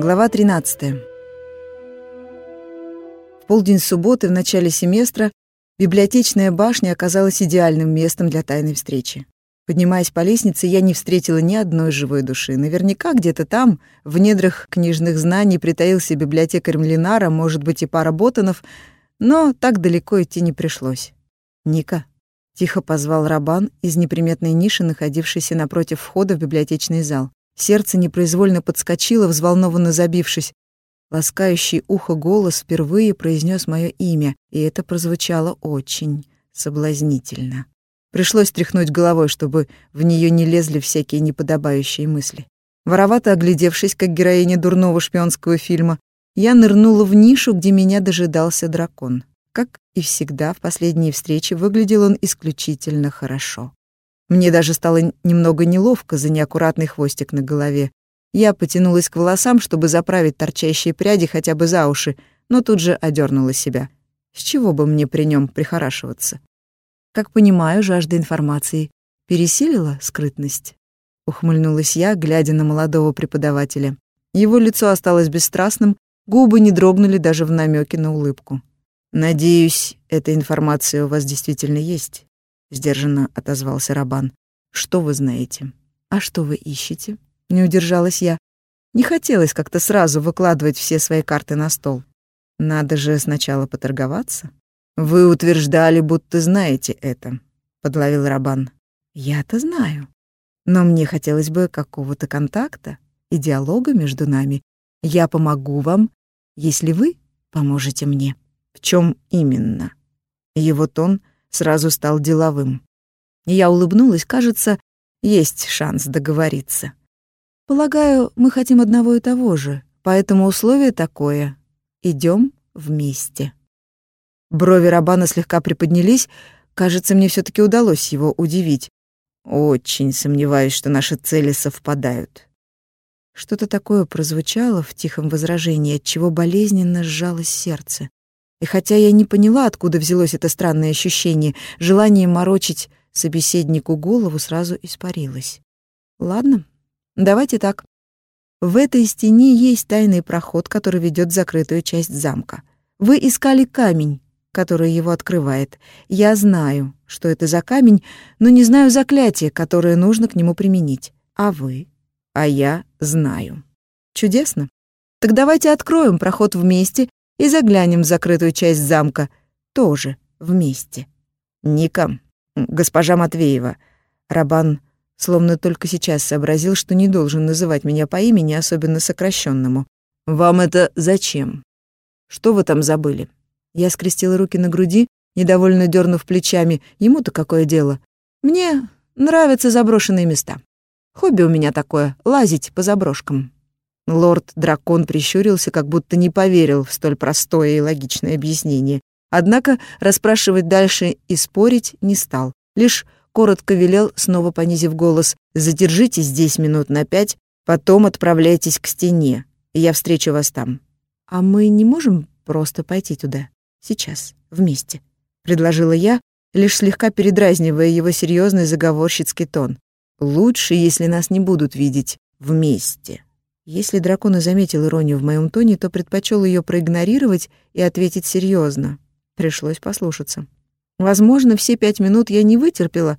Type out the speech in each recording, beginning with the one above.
Глава 13. В полдень субботы в начале семестра библиотечная башня оказалась идеальным местом для тайной встречи. Поднимаясь по лестнице, я не встретила ни одной живой души. Наверняка где-то там, в недрах книжных знаний, притаился библиотекарь Млинара, может быть, и пара ботанов, но так далеко идти не пришлось. «Ника», — тихо позвал Рабан из неприметной ниши, находившейся напротив входа в библиотечный зал. Сердце непроизвольно подскочило, взволнованно забившись. Ласкающий ухо голос впервые произнес мое имя, и это прозвучало очень соблазнительно. Пришлось тряхнуть головой, чтобы в нее не лезли всякие неподобающие мысли. Воровато оглядевшись, как героиня дурного шпионского фильма, я нырнула в нишу, где меня дожидался дракон. Как и всегда, в последние встречи выглядел он исключительно хорошо. Мне даже стало немного неловко за неаккуратный хвостик на голове. Я потянулась к волосам, чтобы заправить торчащие пряди хотя бы за уши, но тут же одернула себя. С чего бы мне при нем прихорашиваться? Как понимаю, жажда информации пересилила скрытность. Ухмыльнулась я, глядя на молодого преподавателя. Его лицо осталось бесстрастным, губы не дрогнули даже в намеке на улыбку. «Надеюсь, эта информация у вас действительно есть?» Сдержанно отозвался Рабан. Что вы знаете? А что вы ищете? Не удержалась я. Не хотелось как-то сразу выкладывать все свои карты на стол. Надо же сначала поторговаться. Вы утверждали, будто знаете это, подловил Рабан. Я-то знаю. Но мне хотелось бы какого-то контакта и диалога между нами. Я помогу вам, если вы поможете мне. В чем именно? Его тон сразу стал деловым. Я улыбнулась, кажется, есть шанс договориться. Полагаю, мы хотим одного и того же, поэтому условие такое — идем вместе. Брови Рабана слегка приподнялись, кажется, мне все таки удалось его удивить. Очень сомневаюсь, что наши цели совпадают. Что-то такое прозвучало в тихом возражении, от чего болезненно сжалось сердце. И хотя я не поняла, откуда взялось это странное ощущение, желание морочить собеседнику голову сразу испарилось. Ладно, давайте так. В этой стене есть тайный проход, который ведет в закрытую часть замка. Вы искали камень, который его открывает. Я знаю, что это за камень, но не знаю заклятие, которое нужно к нему применить. А вы? А я знаю. Чудесно. Так давайте откроем проход вместе и заглянем в закрытую часть замка. Тоже вместе. Ника, госпожа Матвеева. Рабан словно только сейчас сообразил, что не должен называть меня по имени, особенно сокращенному. «Вам это зачем? Что вы там забыли?» Я скрестила руки на груди, недовольно дернув плечами. Ему-то какое дело? Мне нравятся заброшенные места. Хобби у меня такое — лазить по заброшкам. Лорд-дракон прищурился, как будто не поверил в столь простое и логичное объяснение. Однако расспрашивать дальше и спорить не стал. Лишь коротко велел, снова понизив голос, «Задержитесь здесь минут на пять, потом отправляйтесь к стене, и я встречу вас там». «А мы не можем просто пойти туда? Сейчас, вместе?» — предложила я, лишь слегка передразнивая его серьезный заговорщицкий тон. «Лучше, если нас не будут видеть вместе». Если дракон и заметил иронию в моем тоне, то предпочел ее проигнорировать и ответить серьезно. Пришлось послушаться. Возможно, все пять минут я не вытерпела,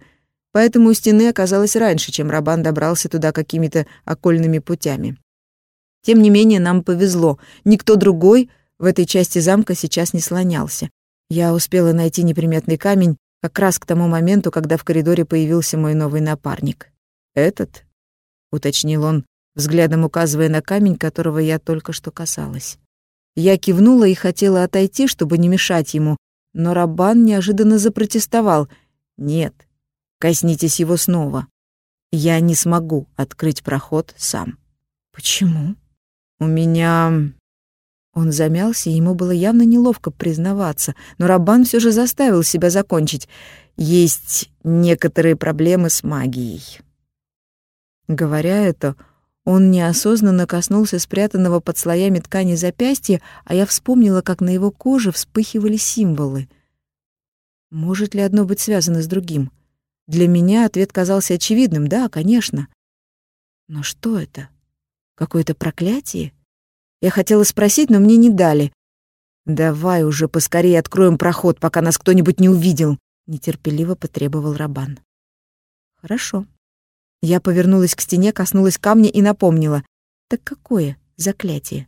поэтому у стены оказалось раньше, чем Рабан добрался туда какими-то окольными путями. Тем не менее, нам повезло. Никто другой в этой части замка сейчас не слонялся. Я успела найти неприметный камень как раз к тому моменту, когда в коридоре появился мой новый напарник. «Этот?» — уточнил он, взглядом указывая на камень, которого я только что касалась. Я кивнула и хотела отойти, чтобы не мешать ему, но Рабан неожиданно запротестовал. «Нет, коснитесь его снова. Я не смогу открыть проход сам». «Почему?» «У меня...» Он замялся, и ему было явно неловко признаваться, но Рабан все же заставил себя закончить. «Есть некоторые проблемы с магией». Говоря это, он неосознанно коснулся спрятанного под слоями ткани запястья, а я вспомнила, как на его коже вспыхивали символы. Может ли одно быть связано с другим? Для меня ответ казался очевидным. Да, конечно. Но что это? Какое-то проклятие? Я хотела спросить, но мне не дали. «Давай уже поскорее откроем проход, пока нас кто-нибудь не увидел», — нетерпеливо потребовал Рабан. «Хорошо». Я повернулась к стене, коснулась камня и напомнила. «Так какое заклятие?»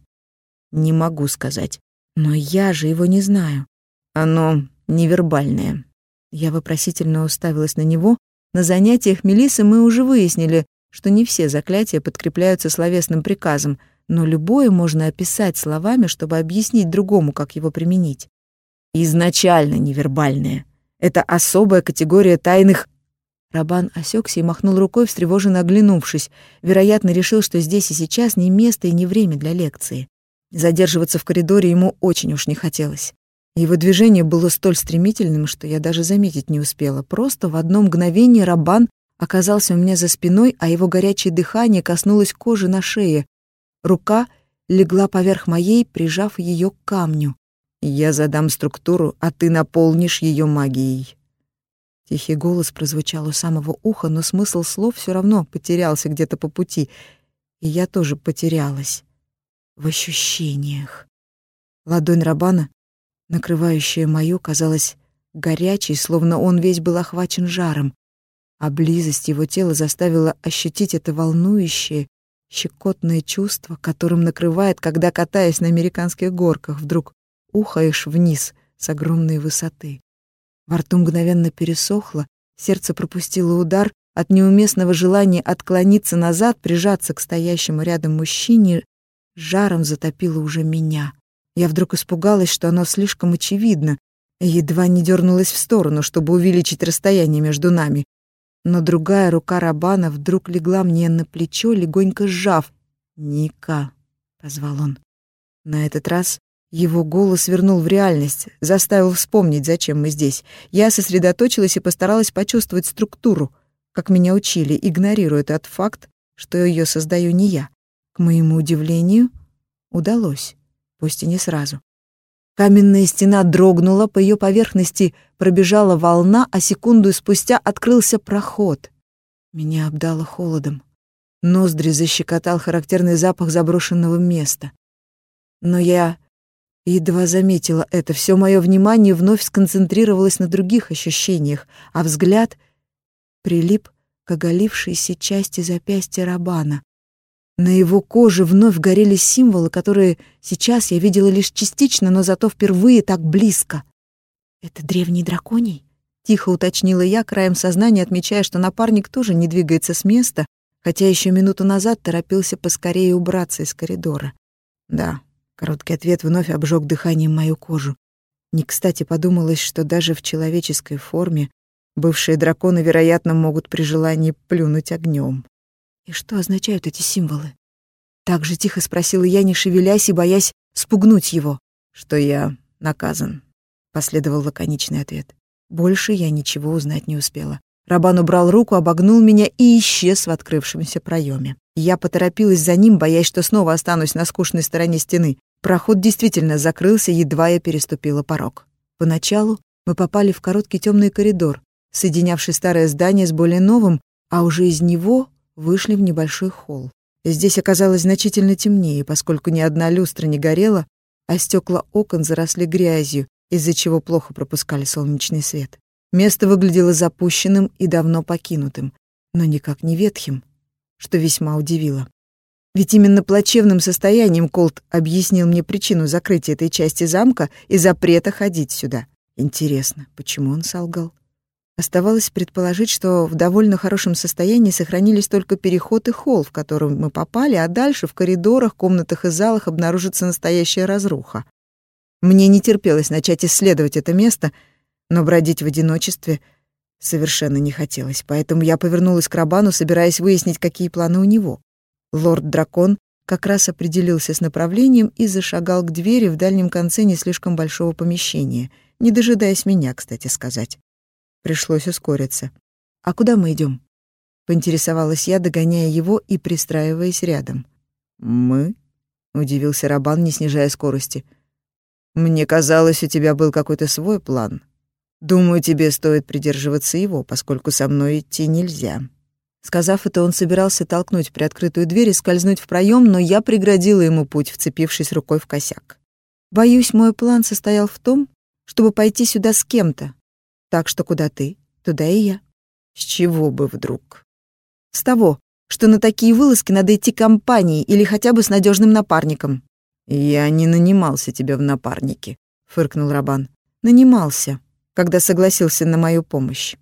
«Не могу сказать. Но я же его не знаю. Оно невербальное». Я вопросительно уставилась на него. На занятиях Мелисы мы уже выяснили, что не все заклятия подкрепляются словесным приказом — но любое можно описать словами, чтобы объяснить другому, как его применить. Изначально невербальное. Это особая категория тайных... Рабан осекся и махнул рукой, встревоженно оглянувшись. Вероятно, решил, что здесь и сейчас не место и не время для лекции. Задерживаться в коридоре ему очень уж не хотелось. Его движение было столь стремительным, что я даже заметить не успела. Просто в одно мгновение Рабан оказался у меня за спиной, а его горячее дыхание коснулось кожи на шее, Рука легла поверх моей, прижав ее к камню. «Я задам структуру, а ты наполнишь ее магией». Тихий голос прозвучал у самого уха, но смысл слов все равно потерялся где-то по пути. И я тоже потерялась. В ощущениях. Ладонь Рабана, накрывающая мою, казалась горячей, словно он весь был охвачен жаром, а близость его тела заставила ощутить это волнующее, щекотное чувство, которым накрывает, когда, катаясь на американских горках, вдруг ухаешь вниз с огромной высоты. Во рту мгновенно пересохло, сердце пропустило удар от неуместного желания отклониться назад, прижаться к стоящему рядом мужчине, жаром затопило уже меня. Я вдруг испугалась, что оно слишком очевидно, и едва не дернулась в сторону, чтобы увеличить расстояние между нами но другая рука Рабана вдруг легла мне на плечо, легонько сжав. «Ника», — позвал он. На этот раз его голос вернул в реальность, заставил вспомнить, зачем мы здесь. Я сосредоточилась и постаралась почувствовать структуру, как меня учили, игнорируя тот факт, что ее создаю не я. К моему удивлению, удалось, пусть и не сразу. Каменная стена дрогнула, по ее поверхности пробежала волна, а секунду спустя открылся проход. Меня обдало холодом. Ноздри защекотал характерный запах заброшенного места. Но я едва заметила это. Все мое внимание вновь сконцентрировалось на других ощущениях, а взгляд прилип к оголившейся части запястья Рабана. На его коже вновь горели символы, которые сейчас я видела лишь частично, но зато впервые так близко. «Это древний драконий?» — тихо уточнила я, краем сознания отмечая, что напарник тоже не двигается с места, хотя еще минуту назад торопился поскорее убраться из коридора. «Да», — короткий ответ вновь обжег дыханием мою кожу. Не кстати подумалось, что даже в человеческой форме бывшие драконы, вероятно, могут при желании плюнуть огнем. «И что означают эти символы?» Так же тихо спросила я, не шевелясь и боясь спугнуть его. «Что я наказан», — последовал лаконичный ответ. Больше я ничего узнать не успела. Рабан убрал руку, обогнул меня и исчез в открывшемся проеме. Я поторопилась за ним, боясь, что снова останусь на скучной стороне стены. Проход действительно закрылся, едва я переступила порог. Поначалу мы попали в короткий темный коридор, соединявший старое здание с более новым, а уже из него вышли в небольшой холл. Здесь оказалось значительно темнее, поскольку ни одна люстра не горела, а стекла окон заросли грязью, из-за чего плохо пропускали солнечный свет. Место выглядело запущенным и давно покинутым, но никак не ветхим, что весьма удивило. Ведь именно плачевным состоянием Колт объяснил мне причину закрытия этой части замка и запрета ходить сюда. Интересно, почему он солгал? Оставалось предположить, что в довольно хорошем состоянии сохранились только переход и холл, в который мы попали, а дальше в коридорах, комнатах и залах обнаружится настоящая разруха. Мне не терпелось начать исследовать это место, но бродить в одиночестве совершенно не хотелось, поэтому я повернулась к Рабану, собираясь выяснить, какие планы у него. Лорд-дракон как раз определился с направлением и зашагал к двери в дальнем конце не слишком большого помещения, не дожидаясь меня, кстати сказать. Пришлось ускориться. «А куда мы идем? Поинтересовалась я, догоняя его и пристраиваясь рядом. «Мы?» — удивился Рабан, не снижая скорости. «Мне казалось, у тебя был какой-то свой план. Думаю, тебе стоит придерживаться его, поскольку со мной идти нельзя». Сказав это, он собирался толкнуть приоткрытую дверь и скользнуть в проем, но я преградила ему путь, вцепившись рукой в косяк. Боюсь, мой план состоял в том, чтобы пойти сюда с кем-то. Так что куда ты, туда и я. С чего бы вдруг? С того, что на такие вылазки надо идти компанией или хотя бы с надежным напарником. «Я не нанимался тебя в напарники», — фыркнул Рабан. «Нанимался, когда согласился на мою помощь.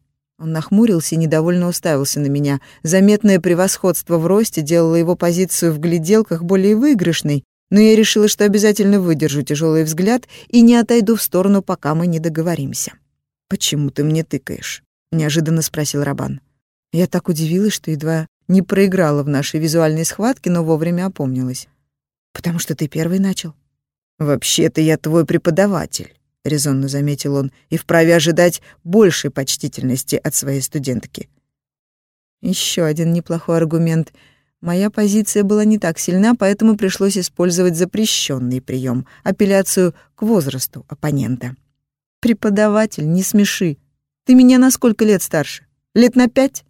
Он нахмурился и недовольно уставился на меня. Заметное превосходство в росте делало его позицию в гляделках более выигрышной, но я решила, что обязательно выдержу тяжелый взгляд и не отойду в сторону, пока мы не договоримся. «Почему ты мне тыкаешь?» — неожиданно спросил Рабан. Я так удивилась, что едва не проиграла в нашей визуальной схватке, но вовремя опомнилась. «Потому что ты первый начал». «Вообще-то я твой преподаватель». — резонно заметил он, — «и вправе ожидать большей почтительности от своей студентки». Еще один неплохой аргумент. Моя позиция была не так сильна, поэтому пришлось использовать запрещенный прием — апелляцию к возрасту оппонента. «Преподаватель, не смеши. Ты меня на сколько лет старше? Лет на пять?»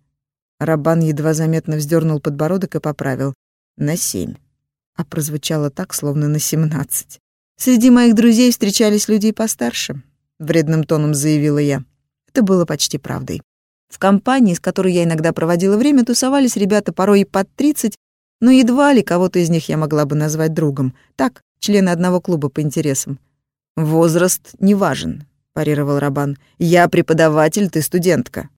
Рабан едва заметно вздернул подбородок и поправил. «На семь». А прозвучало так, словно на семнадцать. Среди моих друзей встречались люди постарше, вредным тоном заявила я. Это было почти правдой. В компании, с которой я иногда проводила время, тусовались ребята порой и под 30, но едва ли кого-то из них я могла бы назвать другом. Так, члены одного клуба по интересам. «Возраст не важен», — парировал Рабан. «Я преподаватель, ты студентка».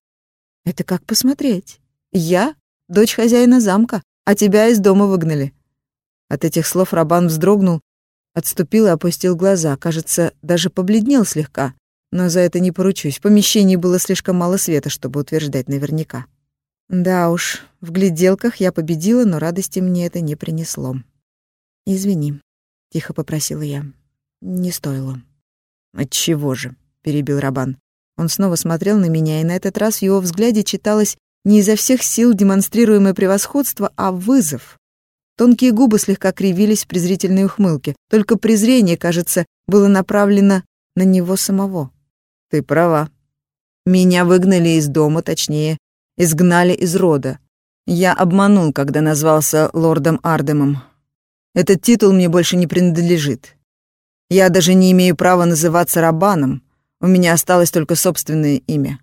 «Это как посмотреть. Я — дочь хозяина замка, а тебя из дома выгнали». От этих слов Рабан вздрогнул Отступил и опустил глаза, кажется, даже побледнел слегка. Но за это не поручусь. В помещении было слишком мало света, чтобы утверждать наверняка. Да уж, в гляделках я победила, но радости мне это не принесло. «Извини», — тихо попросила я. «Не стоило». «Отчего же?» — перебил Рабан. Он снова смотрел на меня, и на этот раз в его взгляде читалось не изо всех сил демонстрируемое превосходство, а вызов. Тонкие губы слегка кривились в презрительной ухмылке. Только презрение, кажется, было направлено на него самого. «Ты права. Меня выгнали из дома, точнее, изгнали из рода. Я обманул, когда назвался лордом Ардемом. Этот титул мне больше не принадлежит. Я даже не имею права называться Рабаном. У меня осталось только собственное имя.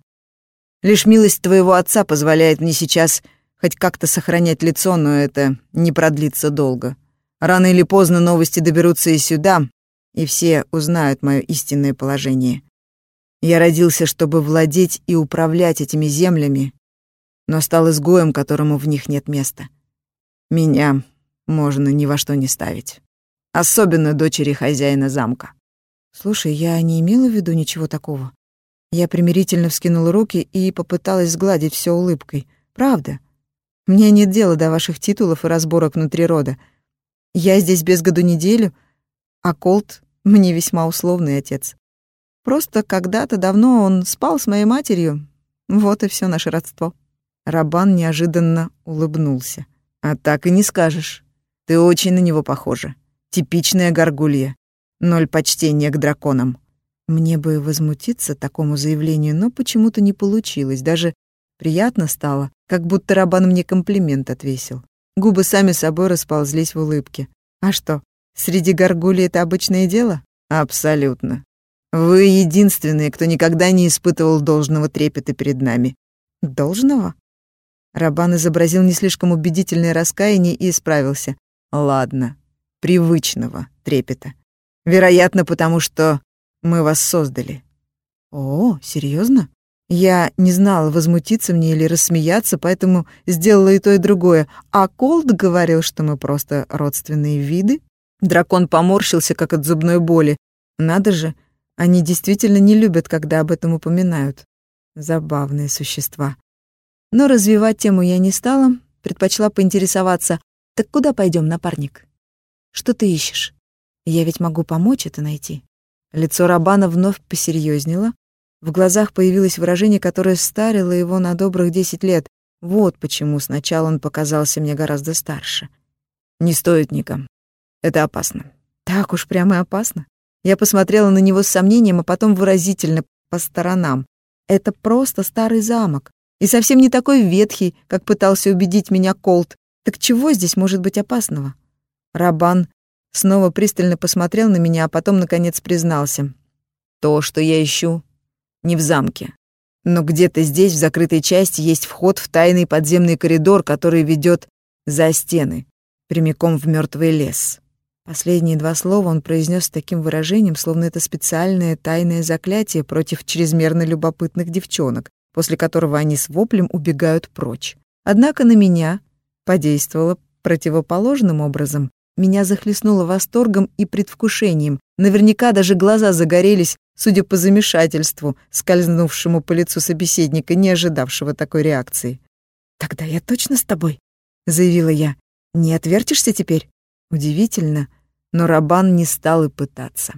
Лишь милость твоего отца позволяет мне сейчас хоть как-то сохранять лицо, но это не продлится долго. Рано или поздно новости доберутся и сюда, и все узнают мое истинное положение. Я родился, чтобы владеть и управлять этими землями, но стал изгоем, которому в них нет места. Меня можно ни во что не ставить. Особенно дочери хозяина замка. Слушай, я не имела в виду ничего такого. Я примирительно вскинула руки и попыталась сгладить все улыбкой. Правда. Мне нет дела до ваших титулов и разборок внутри рода. Я здесь без году неделю, а Колт мне весьма условный отец. Просто когда-то давно он спал с моей матерью. Вот и все наше родство». Рабан неожиданно улыбнулся. «А так и не скажешь. Ты очень на него похожа. Типичная горгулья. Ноль почтения к драконам». Мне бы возмутиться такому заявлению, но почему-то не получилось. Даже приятно стало, как будто Рабан мне комплимент отвесил. Губы сами собой расползлись в улыбке. А что, среди горгулей это обычное дело? Абсолютно. Вы единственные, кто никогда не испытывал должного трепета перед нами. Должного? Рабан изобразил не слишком убедительное раскаяние и исправился. Ладно, привычного трепета. Вероятно, потому что мы вас создали. О, серьезно? Я не знала, возмутиться мне или рассмеяться, поэтому сделала и то, и другое. А Колд говорил, что мы просто родственные виды. Дракон поморщился, как от зубной боли. Надо же, они действительно не любят, когда об этом упоминают. Забавные существа. Но развивать тему я не стала, предпочла поинтересоваться. «Так куда пойдем, напарник? Что ты ищешь? Я ведь могу помочь это найти». Лицо Рабана вновь посерьезнело, в глазах появилось выражение, которое старило его на добрых десять лет. Вот почему сначала он показался мне гораздо старше. «Не стоит, Ника. Это опасно». «Так уж прямо опасно». Я посмотрела на него с сомнением, а потом выразительно по сторонам. «Это просто старый замок. И совсем не такой ветхий, как пытался убедить меня Колт. Так чего здесь может быть опасного? Рабан снова пристально посмотрел на меня, а потом, наконец, признался. То, что я ищу, не в замке. Но где-то здесь, в закрытой части, есть вход в тайный подземный коридор, который ведет за стены, прямиком в мертвый лес. Последние два слова он произнес с таким выражением, словно это специальное тайное заклятие против чрезмерно любопытных девчонок, после которого они с воплем убегают прочь. Однако на меня подействовало противоположным образом. Меня захлестнуло восторгом и предвкушением. Наверняка даже глаза загорелись, судя по замешательству, скользнувшему по лицу собеседника, не ожидавшего такой реакции. «Тогда я точно с тобой», — заявила я. «Не отвертишься теперь?» Удивительно, но Рабан не стал и пытаться.